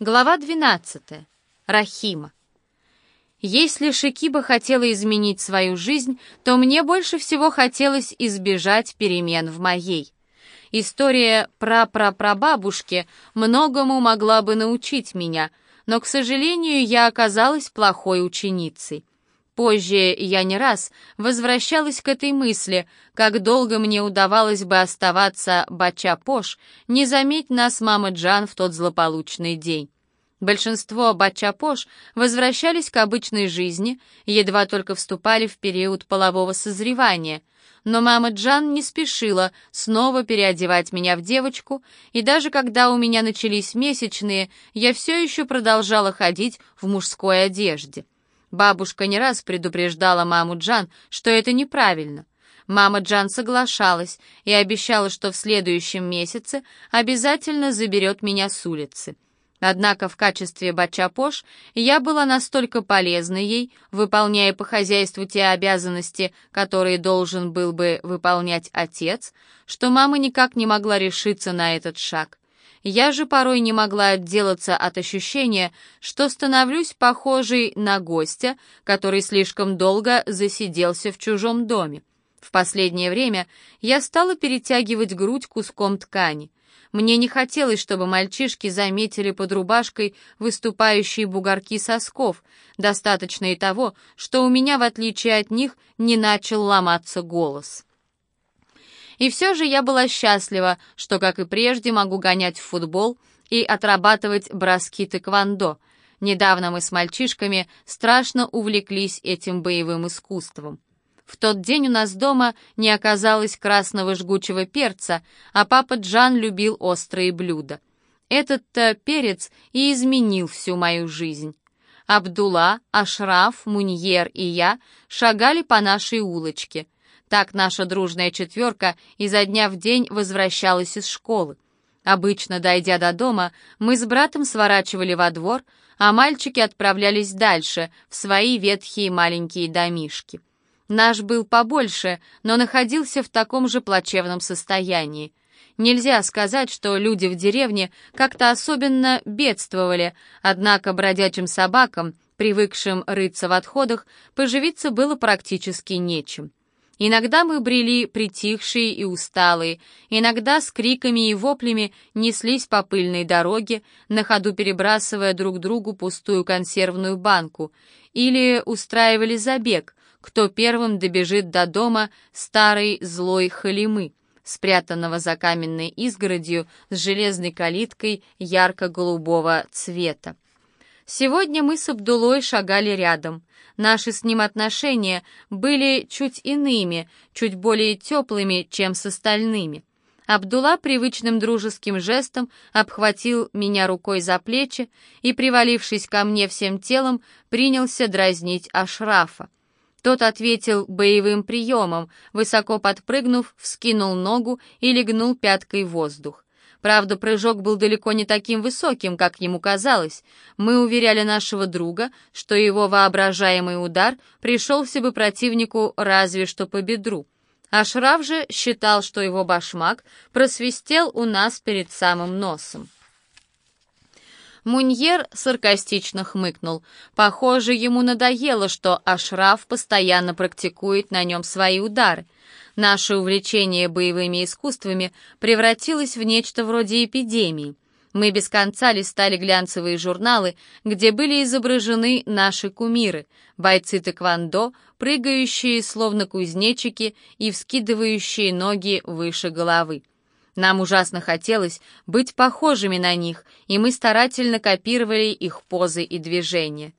Глава 12. Рахима. Если Шикиба хотела изменить свою жизнь, то мне больше всего хотелось избежать перемен в моей. История про прапрабабушки многому могла бы научить меня, но, к сожалению, я оказалась плохой ученицей. Позже я не раз возвращалась к этой мысли, как долго мне удавалось бы оставаться бача-пош, не заметь нас мама Джан в тот злополучный день. Большинство бача-пош возвращались к обычной жизни, едва только вступали в период полового созревания, но мама Джан не спешила снова переодевать меня в девочку, и даже когда у меня начались месячные, я все еще продолжала ходить в мужской одежде. Бабушка не раз предупреждала маму Джан, что это неправильно. Мама Джан соглашалась и обещала, что в следующем месяце обязательно заберет меня с улицы. Однако в качестве бачапош я была настолько полезной ей, выполняя по хозяйству те обязанности, которые должен был бы выполнять отец, что мама никак не могла решиться на этот шаг. Я же порой не могла отделаться от ощущения, что становлюсь похожей на гостя, который слишком долго засиделся в чужом доме. В последнее время я стала перетягивать грудь куском ткани. Мне не хотелось, чтобы мальчишки заметили под рубашкой выступающие бугорки сосков. Достаточно и того, что у меня, в отличие от них, не начал ломаться голос. И все же я была счастлива, что, как и прежде, могу гонять в футбол и отрабатывать броски тэквондо. Недавно мы с мальчишками страшно увлеклись этим боевым искусством. В тот день у нас дома не оказалось красного жгучего перца, а папа Джан любил острые блюда. Этот-то перец и изменил всю мою жизнь. Абдулла, Ашраф, Муньер и я шагали по нашей улочке. Так наша дружная четверка изо дня в день возвращалась из школы. Обычно, дойдя до дома, мы с братом сворачивали во двор, а мальчики отправлялись дальше, в свои ветхие маленькие домишки. Наш был побольше, но находился в таком же плачевном состоянии. Нельзя сказать, что люди в деревне как-то особенно бедствовали, однако бродячим собакам, привыкшим рыться в отходах, поживиться было практически нечем. Иногда мы брели притихшие и усталые, иногда с криками и воплями неслись по пыльной дороге, на ходу перебрасывая друг другу пустую консервную банку, или устраивали забег, кто первым добежит до дома старой злой халимы, спрятанного за каменной изгородью с железной калиткой ярко-голубого цвета. Сегодня мы с Абдулой шагали рядом. Наши с ним отношения были чуть иными, чуть более теплыми, чем с остальными. Абдулла привычным дружеским жестом обхватил меня рукой за плечи и, привалившись ко мне всем телом, принялся дразнить Ашрафа. Тот ответил боевым приемом, высоко подпрыгнув, вскинул ногу и легнул пяткой в воздух. Правда, прыжок был далеко не таким высоким, как ему казалось. Мы уверяли нашего друга, что его воображаемый удар пришелся бы противнику разве что по бедру. Ашраф же считал, что его башмак просвистел у нас перед самым носом. Муньер саркастично хмыкнул. Похоже, ему надоело, что Ашраф постоянно практикует на нем свои удары. Наше увлечение боевыми искусствами превратилось в нечто вроде эпидемии. Мы без конца листали глянцевые журналы, где были изображены наши кумиры, бойцы тэквондо, прыгающие словно кузнечики и вскидывающие ноги выше головы. Нам ужасно хотелось быть похожими на них, и мы старательно копировали их позы и движения.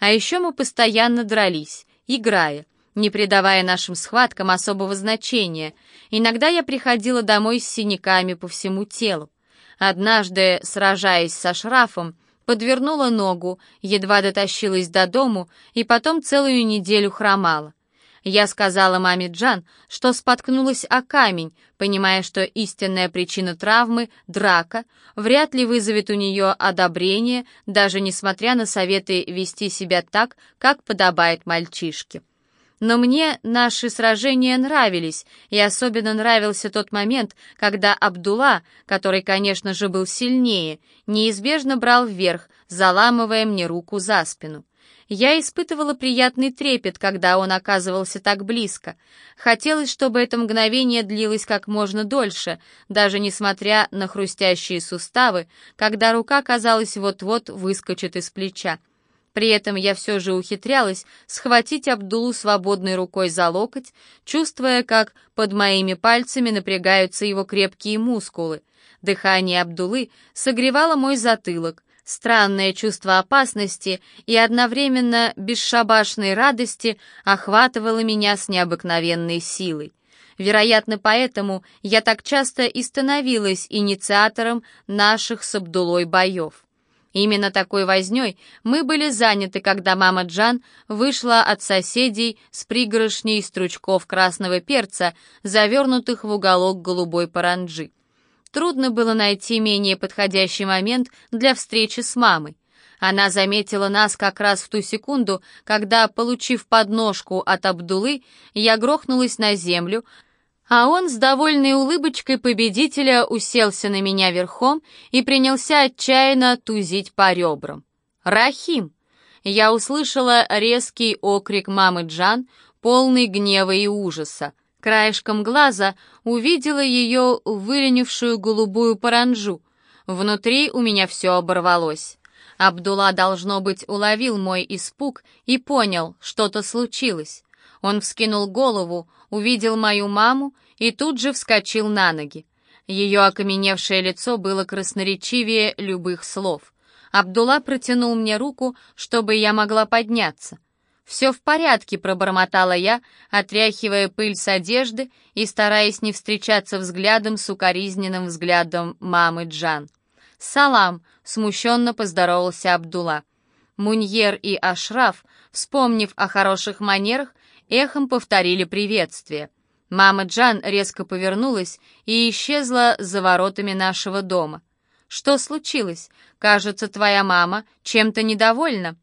А еще мы постоянно дрались, играя, не придавая нашим схваткам особого значения. Иногда я приходила домой с синяками по всему телу. Однажды, сражаясь со шрафом, подвернула ногу, едва дотащилась до дому и потом целую неделю хромала. Я сказала маме Джан, что споткнулась о камень, понимая, что истинная причина травмы — драка, вряд ли вызовет у нее одобрение, даже несмотря на советы вести себя так, как подобает мальчишке. Но мне наши сражения нравились, и особенно нравился тот момент, когда Абдулла, который, конечно же, был сильнее, неизбежно брал вверх, заламывая мне руку за спину. Я испытывала приятный трепет, когда он оказывался так близко. Хотелось, чтобы это мгновение длилось как можно дольше, даже несмотря на хрустящие суставы, когда рука, казалось, вот-вот выскочит из плеча. При этом я все же ухитрялась схватить Абдулу свободной рукой за локоть, чувствуя, как под моими пальцами напрягаются его крепкие мускулы. Дыхание Абдулы согревало мой затылок, странное чувство опасности и одновременно бесшабашной радости охватывало меня с необыкновенной силой. Вероятно, поэтому я так часто и становилась инициатором наших с Абдулой боев. Именно такой вознёй мы были заняты, когда мама Джан вышла от соседей с пригоршней стручков красного перца, завернутых в уголок голубой паранджи. Трудно было найти менее подходящий момент для встречи с мамой. Она заметила нас как раз в ту секунду, когда, получив подножку от Абдулы, я грохнулась на землю, а он с довольной улыбочкой победителя уселся на меня верхом и принялся отчаянно тузить по ребрам. «Рахим!» Я услышала резкий окрик мамы Джан, полный гнева и ужаса. Краешком глаза увидела ее выленившую голубую паранжу. Внутри у меня все оборвалось. Абдулла, должно быть, уловил мой испуг и понял, что-то случилось. Он вскинул голову, увидел мою маму и тут же вскочил на ноги. Ее окаменевшее лицо было красноречивее любых слов. Абдулла протянул мне руку, чтобы я могла подняться. «Все в порядке», — пробормотала я, отряхивая пыль с одежды и стараясь не встречаться взглядом с укоризненным взглядом мамы Джан. «Салам», — смущенно поздоровался Абдулла. Муньер и Ашраф, вспомнив о хороших манерах, эхом повторили приветствие. Мама Джан резко повернулась и исчезла за воротами нашего дома. «Что случилось? Кажется, твоя мама чем-то недовольна».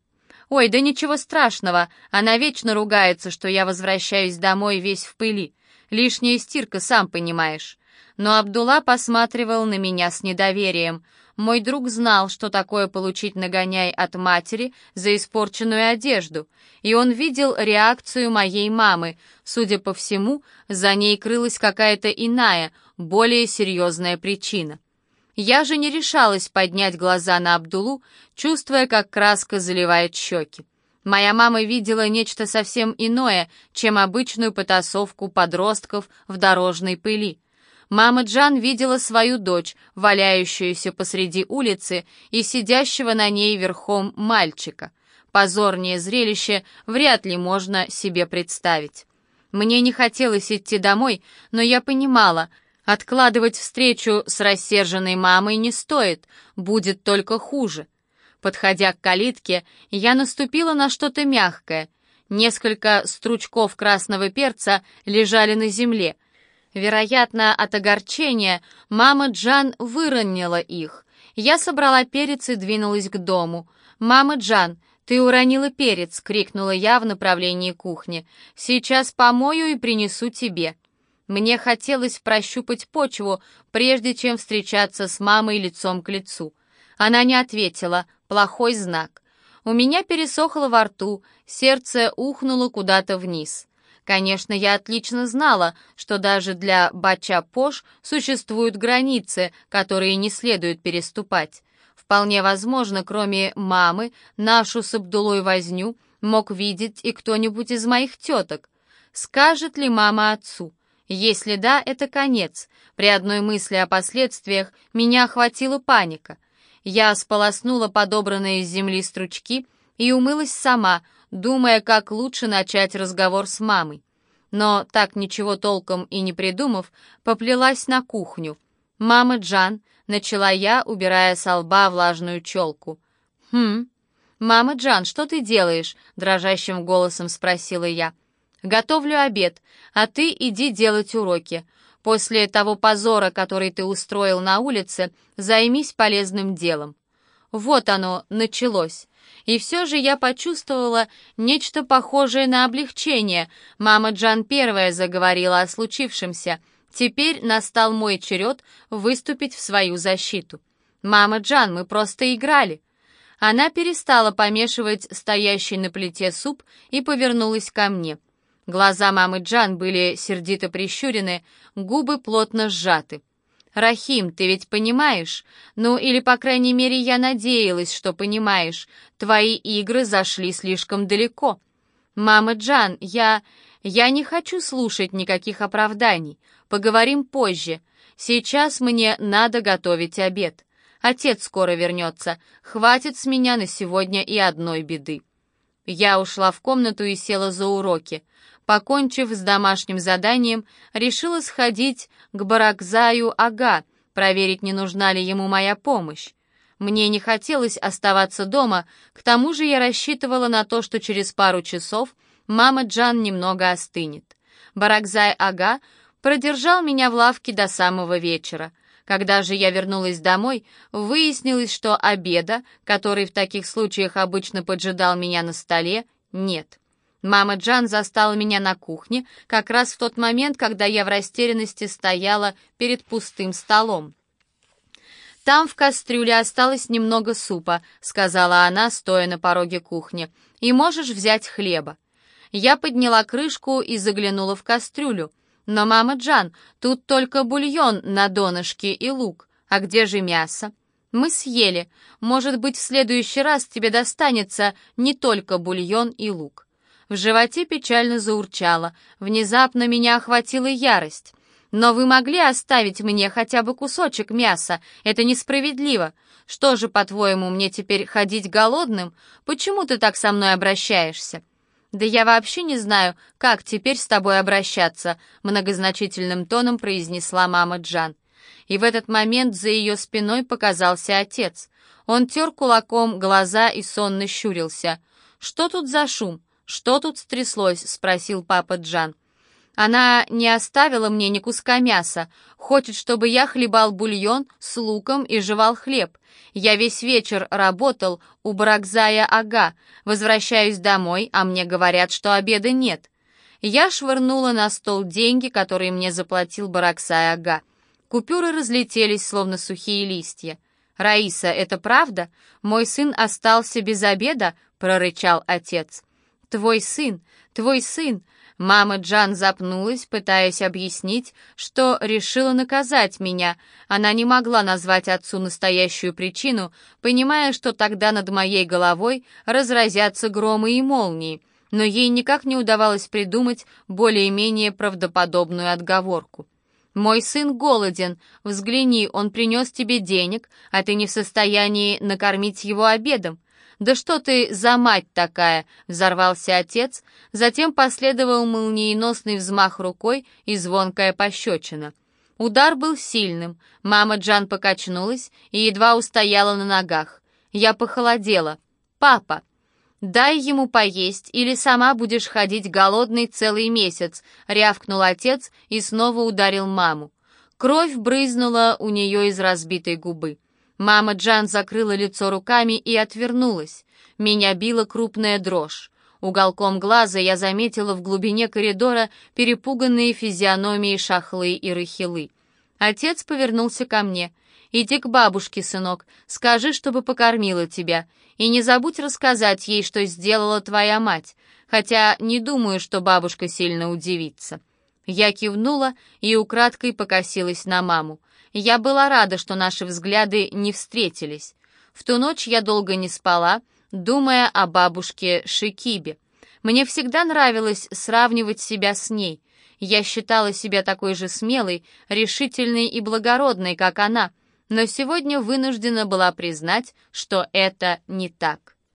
«Ой, да ничего страшного, она вечно ругается, что я возвращаюсь домой весь в пыли. Лишняя стирка, сам понимаешь». Но Абдулла посматривал на меня с недоверием — мой друг знал, что такое получить нагоняй от матери за испорченную одежду, и он видел реакцию моей мамы. Судя по всему, за ней крылась какая-то иная, более серьезная причина. Я же не решалась поднять глаза на Абдулу, чувствуя, как краска заливает щеки. Моя мама видела нечто совсем иное, чем обычную потасовку подростков в дорожной пыли. Мама Джан видела свою дочь, валяющуюся посреди улицы и сидящего на ней верхом мальчика. Позорнее зрелище вряд ли можно себе представить. Мне не хотелось идти домой, но я понимала, откладывать встречу с рассерженной мамой не стоит, будет только хуже. Подходя к калитке, я наступила на что-то мягкое. Несколько стручков красного перца лежали на земле — Вероятно, от огорчения мама Джан выронила их. Я собрала перец и двинулась к дому. «Мама Джан, ты уронила перец!» — крикнула я в направлении кухни. «Сейчас помою и принесу тебе». Мне хотелось прощупать почву, прежде чем встречаться с мамой лицом к лицу. Она не ответила, плохой знак. У меня пересохло во рту, сердце ухнуло куда-то вниз. Конечно, я отлично знала, что даже для Бача-Пош существуют границы, которые не следует переступать. Вполне возможно, кроме мамы, нашу с Абдулой возню мог видеть и кто-нибудь из моих теток. Скажет ли мама отцу? Если да, это конец. При одной мысли о последствиях меня охватила паника. Я сполоснула подобранные из земли стручки и умылась сама, думая, как лучше начать разговор с мамой. Но, так ничего толком и не придумав, поплелась на кухню. «Мама Джан», — начала я, убирая со лба влажную челку. «Хм, мама Джан, что ты делаешь?» — дрожащим голосом спросила я. «Готовлю обед, а ты иди делать уроки. После того позора, который ты устроил на улице, займись полезным делом». Вот оно, началось. И все же я почувствовала нечто похожее на облегчение. Мама Джан первая заговорила о случившемся. Теперь настал мой черед выступить в свою защиту. «Мама Джан, мы просто играли». Она перестала помешивать стоящий на плите суп и повернулась ко мне. Глаза мамы Джан были сердито прищурены, губы плотно сжаты. «Рахим, ты ведь понимаешь? Ну, или, по крайней мере, я надеялась, что понимаешь. Твои игры зашли слишком далеко. Мама Джан, я... я не хочу слушать никаких оправданий. Поговорим позже. Сейчас мне надо готовить обед. Отец скоро вернется. Хватит с меня на сегодня и одной беды». Я ушла в комнату и села за уроки покончив с домашним заданием, решила сходить к Баракзаю Ага, проверить, не нужна ли ему моя помощь. Мне не хотелось оставаться дома, к тому же я рассчитывала на то, что через пару часов мама Джан немного остынет. Баракзай Ага продержал меня в лавке до самого вечера. Когда же я вернулась домой, выяснилось, что обеда, который в таких случаях обычно поджидал меня на столе, нет. Мама Джан застала меня на кухне как раз в тот момент, когда я в растерянности стояла перед пустым столом. «Там в кастрюле осталось немного супа», — сказала она, стоя на пороге кухни. «И можешь взять хлеба». Я подняла крышку и заглянула в кастрюлю. «Но, мама Джан, тут только бульон на донышке и лук. А где же мясо?» «Мы съели. Может быть, в следующий раз тебе достанется не только бульон и лук». В животе печально заурчало. Внезапно меня охватила ярость. «Но вы могли оставить мне хотя бы кусочек мяса? Это несправедливо. Что же, по-твоему, мне теперь ходить голодным? Почему ты так со мной обращаешься?» «Да я вообще не знаю, как теперь с тобой обращаться», многозначительным тоном произнесла мама Джан. И в этот момент за ее спиной показался отец. Он тер кулаком глаза и сонно щурился. «Что тут за шум? «Что тут стряслось?» — спросил папа Джан. «Она не оставила мне ни куска мяса. Хочет, чтобы я хлебал бульон с луком и жевал хлеб. Я весь вечер работал у Баракзая Ага. Возвращаюсь домой, а мне говорят, что обеда нет. Я швырнула на стол деньги, которые мне заплатил Баракзай Ага. Купюры разлетелись, словно сухие листья. «Раиса, это правда? Мой сын остался без обеда?» — прорычал отец. «Твой сын, твой сын!» Мама Джан запнулась, пытаясь объяснить, что решила наказать меня. Она не могла назвать отцу настоящую причину, понимая, что тогда над моей головой разразятся громы и молнии, но ей никак не удавалось придумать более-менее правдоподобную отговорку. «Мой сын голоден. Взгляни, он принес тебе денег, а ты не в состоянии накормить его обедом. «Да что ты за мать такая?» — взорвался отец, затем последовал молниеносный взмах рукой и звонкая пощечина. Удар был сильным, мама Джан покачнулась и едва устояла на ногах. Я похолодела. «Папа!» «Дай ему поесть, или сама будешь ходить голодный целый месяц», — рявкнул отец и снова ударил маму. Кровь брызнула у нее из разбитой губы. Мама Джан закрыла лицо руками и отвернулась. Меня била крупная дрожь. Уголком глаза я заметила в глубине коридора перепуганные физиономии Шахлы и Рахилы. Отец повернулся ко мне. «Иди к бабушке, сынок, скажи, чтобы покормила тебя. И не забудь рассказать ей, что сделала твоя мать, хотя не думаю, что бабушка сильно удивится». Я кивнула и украдкой покосилась на маму. Я была рада, что наши взгляды не встретились. В ту ночь я долго не спала, думая о бабушке Шикибе. Мне всегда нравилось сравнивать себя с ней. Я считала себя такой же смелой, решительной и благородной, как она, но сегодня вынуждена была признать, что это не так.